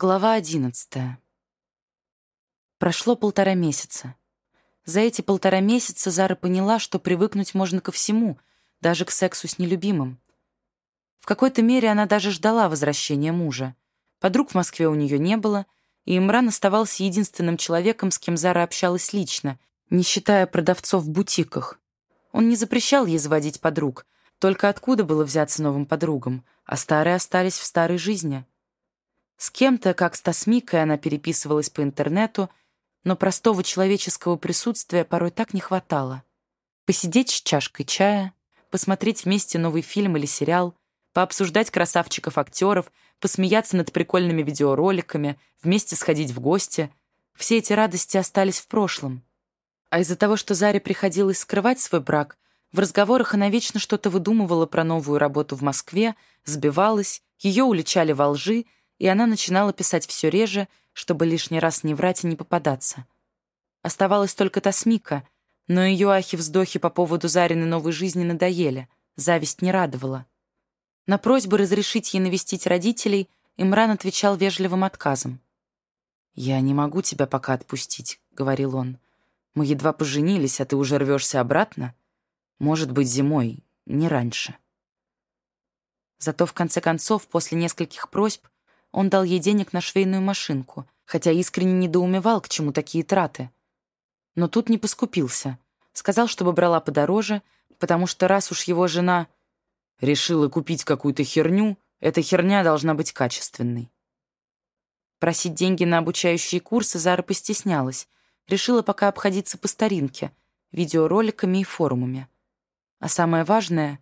Глава одиннадцатая. Прошло полтора месяца. За эти полтора месяца Зара поняла, что привыкнуть можно ко всему, даже к сексу с нелюбимым. В какой-то мере она даже ждала возвращения мужа. Подруг в Москве у нее не было, и Имран оставался единственным человеком, с кем Зара общалась лично, не считая продавцов в бутиках. Он не запрещал ей заводить подруг, только откуда было взяться новым подругам, а старые остались в старой жизни — с кем-то, как с Тасмикой, она переписывалась по интернету, но простого человеческого присутствия порой так не хватало. Посидеть с чашкой чая, посмотреть вместе новый фильм или сериал, пообсуждать красавчиков-актеров, посмеяться над прикольными видеороликами, вместе сходить в гости. Все эти радости остались в прошлом. А из-за того, что Заре приходилось скрывать свой брак, в разговорах она вечно что-то выдумывала про новую работу в Москве, сбивалась, ее уличали во лжи — и она начинала писать все реже, чтобы лишний раз не врать и не попадаться. Оставалась только Тасмика, но ее ахи-вздохи по поводу Зариной новой жизни надоели, зависть не радовала. На просьбы разрешить ей навестить родителей Имран отвечал вежливым отказом. «Я не могу тебя пока отпустить», — говорил он. «Мы едва поженились, а ты уже рвешься обратно? Может быть, зимой, не раньше». Зато в конце концов, после нескольких просьб, он дал ей денег на швейную машинку, хотя искренне недоумевал, к чему такие траты. Но тут не поскупился. Сказал, чтобы брала подороже, потому что раз уж его жена решила купить какую-то херню, эта херня должна быть качественной. Просить деньги на обучающие курсы Зара постеснялась. Решила пока обходиться по старинке, видеороликами и форумами. А самое важное,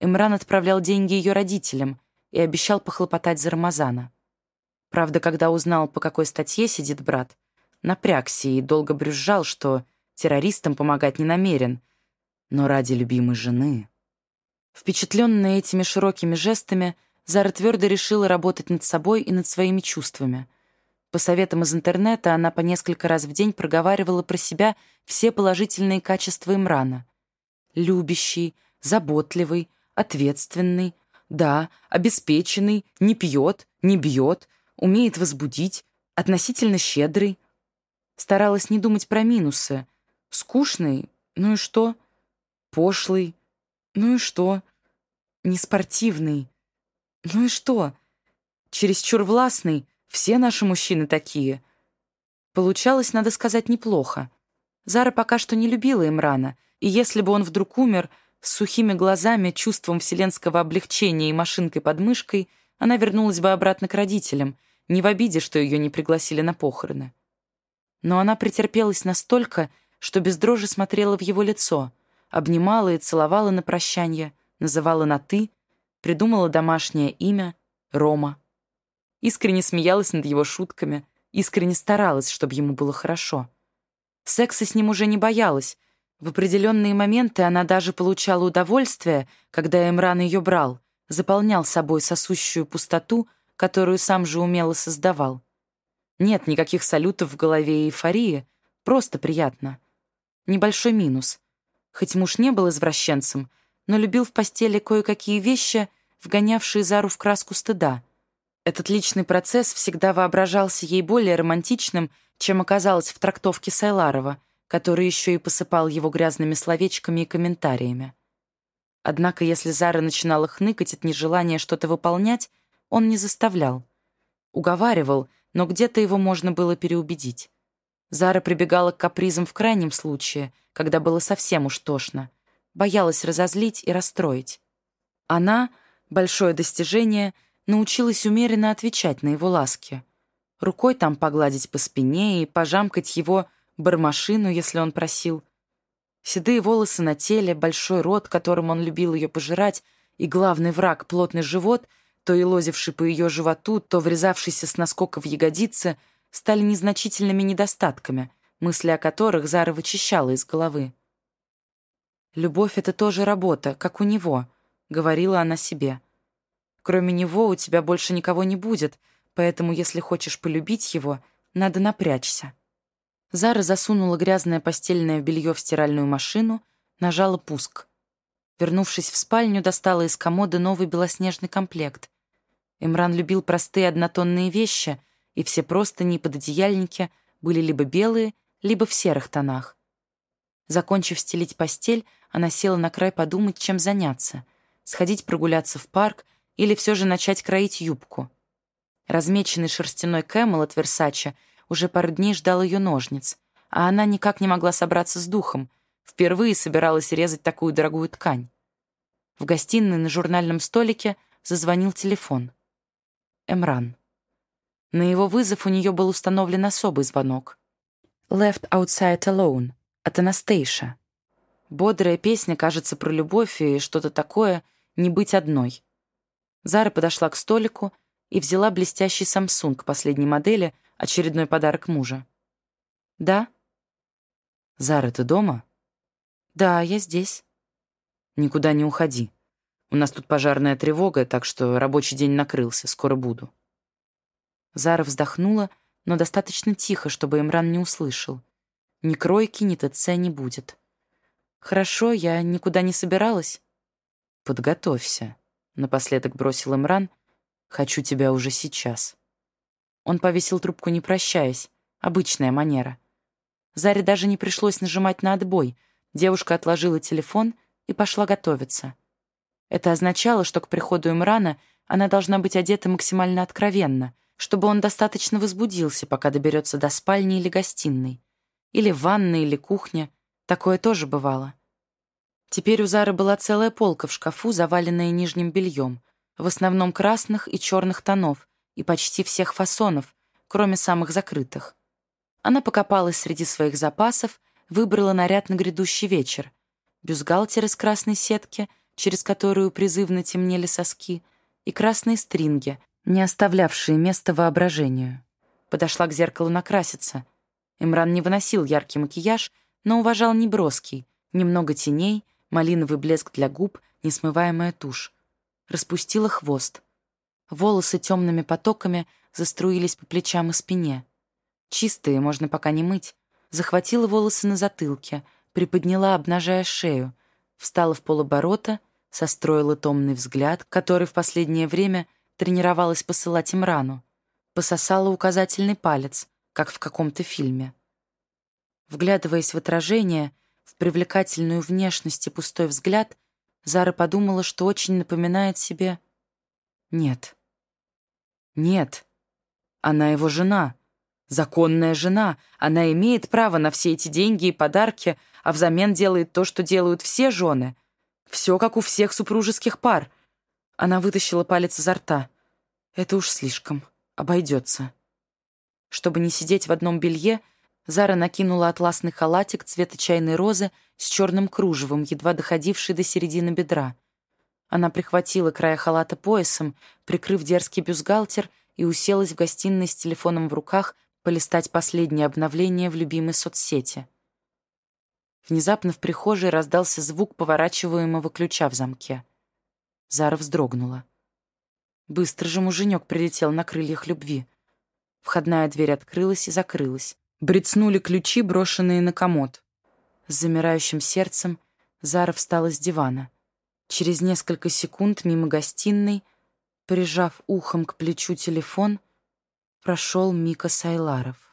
Эмран отправлял деньги ее родителям и обещал похлопотать за Рамазана. Правда, когда узнал, по какой статье сидит брат, напрягся и долго брюзжал, что террористам помогать не намерен, но ради любимой жены. Впечатленная этими широкими жестами, Зара твердо решила работать над собой и над своими чувствами. По советам из интернета она по несколько раз в день проговаривала про себя все положительные качества Имрана. Любящий, заботливый, ответственный, да, обеспеченный, не пьет, не бьет, умеет возбудить, относительно щедрый. Старалась не думать про минусы. Скучный, ну и что? Пошлый, ну и что? Неспортивный, ну и что? Чересчур властный, все наши мужчины такие. Получалось, надо сказать, неплохо. Зара пока что не любила Имрана, и если бы он вдруг умер, с сухими глазами, чувством вселенского облегчения и машинкой под мышкой, она вернулась бы обратно к родителям, не в обиде, что ее не пригласили на похороны. Но она претерпелась настолько, что без дрожи смотрела в его лицо, обнимала и целовала на прощание, называла на «ты», придумала домашнее имя — Рома. Искренне смеялась над его шутками, искренне старалась, чтобы ему было хорошо. Секса с ним уже не боялась. В определенные моменты она даже получала удовольствие, когда Эмран ее брал, заполнял собой сосущую пустоту, которую сам же умело создавал. Нет никаких салютов в голове и эйфории, просто приятно. Небольшой минус. Хоть муж не был извращенцем, но любил в постели кое-какие вещи, вгонявшие Зару в краску стыда. Этот личный процесс всегда воображался ей более романтичным, чем оказалось в трактовке Сайларова, который еще и посыпал его грязными словечками и комментариями. Однако, если Зара начинала хныкать от нежелания что-то выполнять, он не заставлял. Уговаривал, но где-то его можно было переубедить. Зара прибегала к капризам в крайнем случае, когда было совсем уж тошно. Боялась разозлить и расстроить. Она, большое достижение, научилась умеренно отвечать на его ласки. Рукой там погладить по спине и пожамкать его бармашину, если он просил. Седые волосы на теле, большой рот, которым он любил ее пожирать, и главный враг — плотный живот — то и лозивший по ее животу, то врезавшийся с наскока в ягодицы, стали незначительными недостатками, мысли о которых Зара вычищала из головы. «Любовь — это тоже работа, как у него», — говорила она себе. «Кроме него у тебя больше никого не будет, поэтому, если хочешь полюбить его, надо напрячься». Зара засунула грязное постельное белье в стиральную машину, нажала пуск. Вернувшись в спальню, достала из комода новый белоснежный комплект. Имран любил простые однотонные вещи, и все простыни и пододеяльники были либо белые, либо в серых тонах. Закончив стелить постель, она села на край подумать, чем заняться. Сходить прогуляться в парк или все же начать кроить юбку. Размеченный шерстяной кэмел от Версача уже пару дней ждал ее ножниц, а она никак не могла собраться с духом, впервые собиралась резать такую дорогую ткань. В гостиной на журнальном столике зазвонил телефон. Эмран. На его вызов у нее был установлен особый звонок. «Left Outside Alone» от Анастейша. Бодрая песня, кажется, про любовь и что-то такое «не быть одной». Зара подошла к столику и взяла блестящий Samsung последней модели, очередной подарок мужа. «Да?» «Зара, ты дома?» «Да, я здесь». «Никуда не уходи. У нас тут пожарная тревога, так что рабочий день накрылся, скоро буду». Зара вздохнула, но достаточно тихо, чтобы Имран не услышал. Ни кройки, ни ТЦ не будет. «Хорошо, я никуда не собиралась». «Подготовься», — напоследок бросил Имран. «Хочу тебя уже сейчас». Он повесил трубку, не прощаясь. Обычная манера. Заре даже не пришлось нажимать на отбой. Девушка отложила телефон и пошла готовиться. Это означало, что к приходу Имрана она должна быть одета максимально откровенно, чтобы он достаточно возбудился, пока доберется до спальни или гостиной. Или ванной, или кухня. Такое тоже бывало. Теперь у Зары была целая полка в шкафу, заваленная нижним бельем, в основном красных и черных тонов, и почти всех фасонов, кроме самых закрытых. Она покопалась среди своих запасов, выбрала наряд на грядущий вечер. Бюстгальтер из красной сетки, через которую призывно темнели соски, и красные стринги, не оставлявшие места воображению. Подошла к зеркалу накраситься. Имран не выносил яркий макияж, но уважал неброский, немного теней, малиновый блеск для губ, несмываемая тушь. Распустила хвост. Волосы темными потоками заструились по плечам и спине. Чистые, можно пока не мыть. Захватила волосы на затылке, приподняла, обнажая шею, встала в полоборота, состроила томный взгляд, который в последнее время тренировалась посылать Имрану. Пососала указательный палец, как в каком-то фильме. Вглядываясь в отражение, в привлекательную внешность и пустой взгляд, Зара подумала, что очень напоминает себе... Нет. Нет. Она его жена. Законная жена. Она имеет право на все эти деньги и подарки, а взамен делает то, что делают все жены. Все как у всех супружеских пар. Она вытащила палец изо рта. Это уж слишком. Обойдется. Чтобы не сидеть в одном белье, Зара накинула атласный халатик цвета чайной розы с черным кружевом, едва доходивший до середины бедра. Она прихватила края халата поясом, прикрыв дерзкий бюстгальтер, и уселась в гостиной с телефоном в руках полистать последнее обновление в любимой соцсети. Внезапно в прихожей раздался звук поворачиваемого ключа в замке. Зара вздрогнула. Быстро же муженек прилетел на крыльях любви. Входная дверь открылась и закрылась. Брецнули ключи, брошенные на комод. С замирающим сердцем Зара встала с дивана. Через несколько секунд мимо гостиной, прижав ухом к плечу телефон, прошел Мика Сайларов.